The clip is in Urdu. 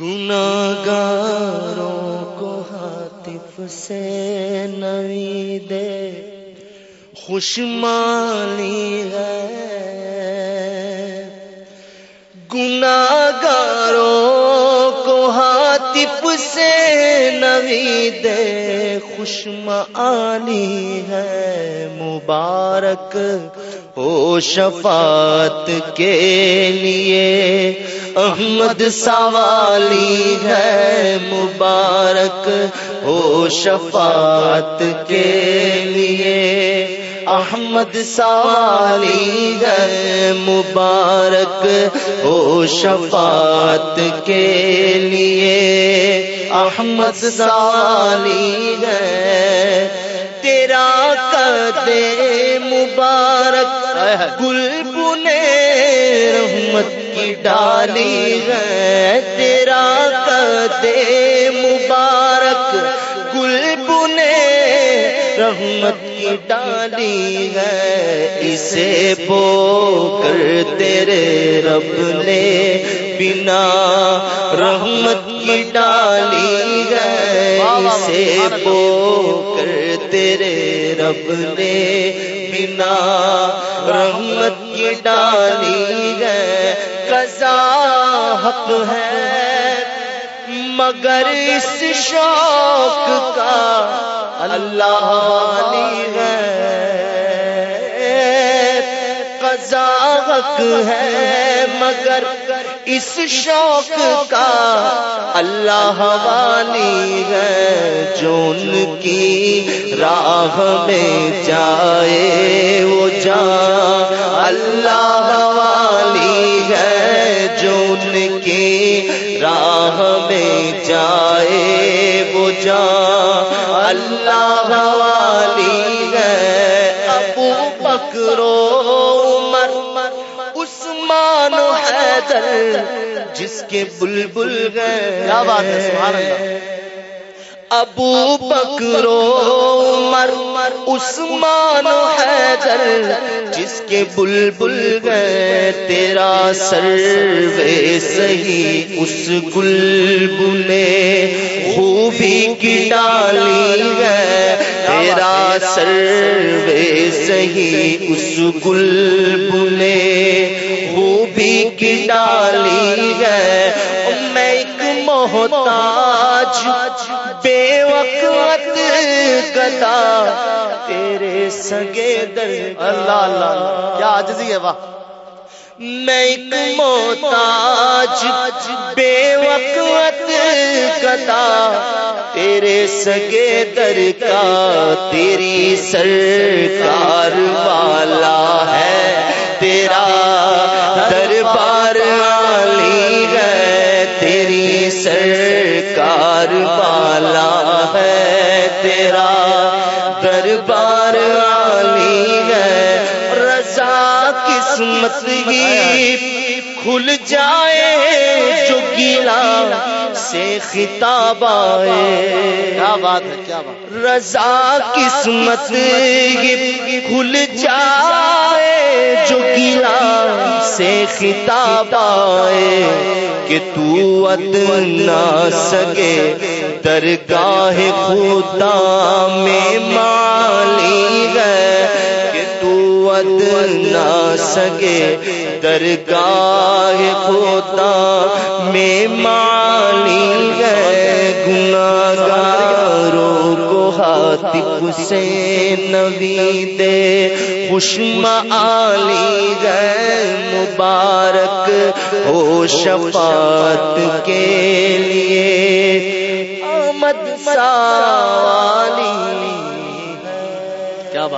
گناگاروں کو ہاتف سے نوی دے۔ خوشمالی ہے گناگاروں ہاتف سے نوی دے خوشمالی ہے، مبارک ہو شفاعت کے لیے۔ احمد سوالی ہے، مبارک ہو شفاعت کے لیے۔ احمد سوالی ہے مبارک ہو شفاعت کے لیے۔ احمد سوالی ہے تیرا کدے مبارک گل بنے رحمت کی ڈالی ہے۔ تیرا کدے مبارک رحمت کی ڈالی ہے، اسے بو کر تیرے رب نے بنا رحمت کی ڈالی ہے، اسے بو کر تیرے رب نے بنا رحمت کی ڈالی ہے۔ قضا حق ہے۔ مگر اس شوق کا اللہ والی ہے قضا حق ہے، مگر اس شوق کا اللہ والی ہے جو ان کی راہ میں جائے، وہ جا اللہ جا اللہ والی ہے۔ ابو بکرو عمر، عثمان حیدر، جس کے بلبل گئے۔ کیا بات ہے، سبحان اللہ۔ ابو بکرو عمر، عثمان حیدر، جس کے بلبل گئے۔ تیرا سر وے سہی اس گل بلے خوبی کی ڈالی ہے۔ تیرا سر وے سہی اس گل بلے خوبی کی ڈالی ہے۔ میں ایک محتاج، بے وقت گدا، تیرے سگے در۔ اللہ اللہ کیا عجزی ہے، واہ۔ میں ایک محتاج، بے وقت گدا، تیرے سگے در کا، تیری سرکار والا ہے، تیرا دربار والی ہے، تیری سرکار والا ہے، تیرا دربار قسمت ہی کھل جائے جو گیلا سے خطاب آئے۔ کیا بات ہے کیا بات رضا قسمت ہی کھل جائے جو گیلا سے خطاب آئے۔ کہ تو ادنا سگے درگاہ خدا میں مالی سگے۔ درگاہ خدا میں مالی ہے۔ گناگاروں کو ہاتھ سے نوی دے۔ خوشم آلی گئے مبارک ہو شفاعت کے لیے۔ آمد سا